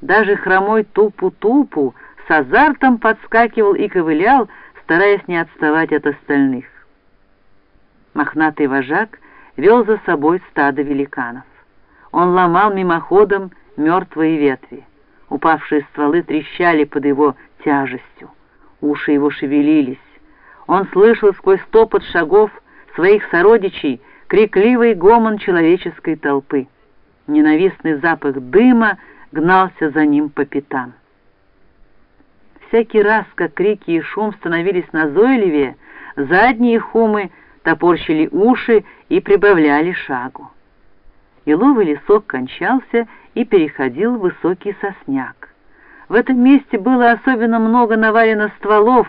Даже хромой тупу-тупу с азартом подскакивал и ковылял, стараясь не отставать от остальных. Мохнатый вожак вел за собой стадо великанов. Он ломал мимоходом мертвые ветви. Упавшие стволы трещали под его тяжестью. Уши его шевелились. Он слышал сквозь топот шагов своих сородичей крикливый гомон человеческой толпы. Ненавистный запах дыма гнался за ним по пятам. Всякий раз, как крики и шум становились назойливее, задние хумы топорщили уши и прибавляли шагу. Еловый лесок кончался и переходил в высокий сосняк. В этом месте было особенно много навалено стволов,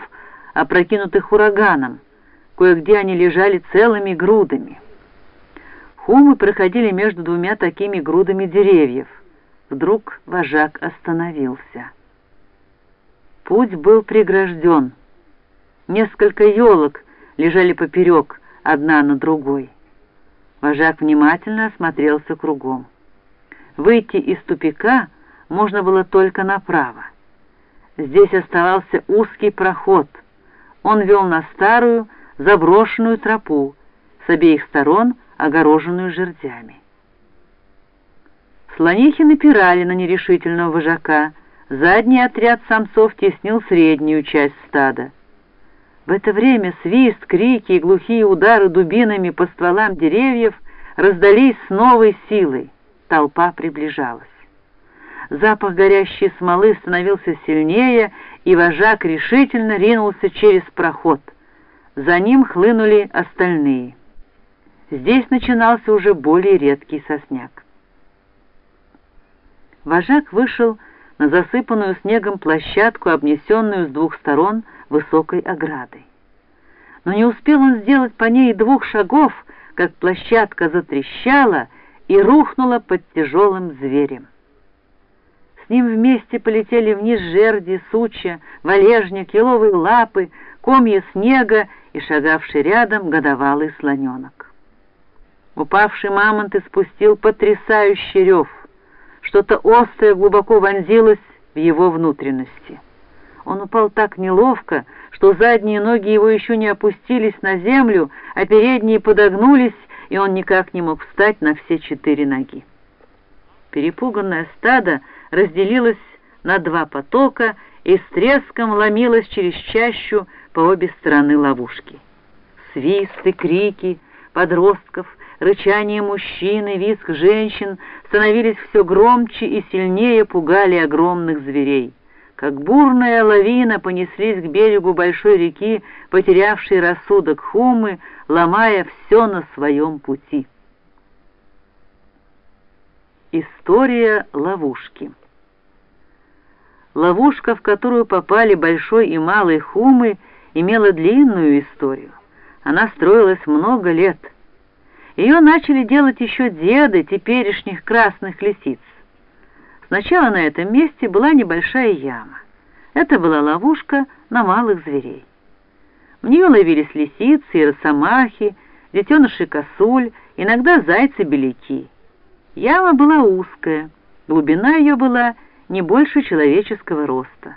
опрокинутых ураганом. Кое-где они лежали целыми грудами. Хумы проходили между двумя такими грудами деревьев. Вдруг вожак остановился. Путь был прегражден. Несколько елок лежали поперек, одна на другой. Вожак внимательно осмотрелся кругом. Выйти из тупика можно было только направо. Здесь оставался узкий проход. Он вел на старую, заброшенную тропу, с обеих сторон огороженную жердями. Слонихи напирали на нерешительного вожака, задний отряд самцов теснил среднюю часть стада. В это время свист, крики и глухие удары дубинами по стволам деревьев раздались с новой силой. Толпа приближалась. Запах горящей смолы становился сильнее, и вожак решительно ринулся через проход. За ним хлынули остальные. Здесь начинался уже более редкий сосняк. Вожак вышел на засыпанную снегом площадку, обнесенную с двух сторон высокой оградой. Но не успел он сделать по ней двух шагов, как площадка затрещала и рухнула под тяжелым зверем. С ним вместе полетели вниз жерди, сучья, валежник, еловые лапы, комья снега и шагавший рядом годовалый слоненок. Упавший мамонт испустил потрясающий рев. Что-то острое глубоко вонзилось в его внутренности. Он упал так неловко, что задние ноги его еще не опустились на землю, а передние подогнулись, и он никак не мог встать на все четыре ноги. Перепуганное стадо разделилось на два потока и с треском ломилось через чащу по обе стороны ловушки. Свисты, крики подростков, рычание мужчин и визг женщин становились все громче и сильнее пугали огромных зверей. Как бурная лавина понеслись к берегу большой реки, потерявшие рассудок хумы, ломая все на своем пути. История ловушки Ловушка, в которую попали большой и малый хумы, имела длинную историю. Она строилась много лет. Ее начали делать еще деды теперешних красных лисиц. Сначала на этом месте была небольшая яма. Это была ловушка на малых зверей. В нее ловились лисицы и росомахи, детеныши косуль, иногда зайцы-беляки. Яма была узкая, глубина ее была не больше человеческого роста.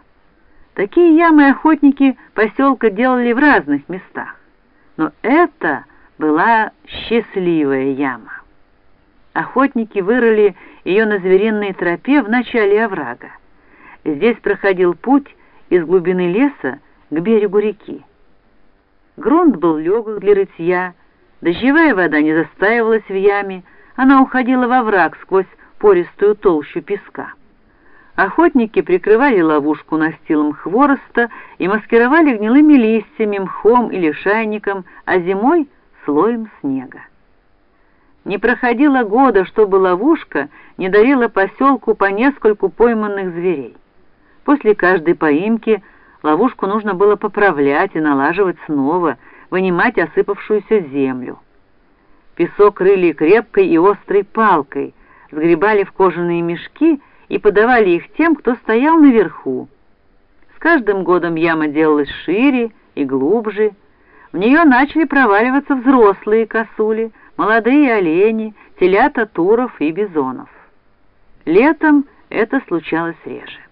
Такие ямы охотники поселка делали в разных местах. Но это была счастливая яма. Охотники вырыли ее на звериной тропе в начале оврага. Здесь проходил путь из глубины леса к берегу реки. Грунт был легок для рытья, дождевая вода не застаивалась в яме, она уходила во враг сквозь пористую толщу песка. Охотники прикрывали ловушку настилом хвороста и маскировали гнилыми листьями, мхом или шайником, а зимой — слоем снега. Не проходило года, чтобы ловушка не дарила поселку по нескольку пойманных зверей. После каждой поимки ловушку нужно было поправлять и налаживать снова, вынимать осыпавшуюся землю. Песок рыли крепкой и острой палкой, сгребали в кожаные мешки — и подавали их тем, кто стоял наверху. С каждым годом яма делалась шире и глубже. В нее начали проваливаться взрослые косули, молодые олени, телята туров и бизонов. Летом это случалось реже.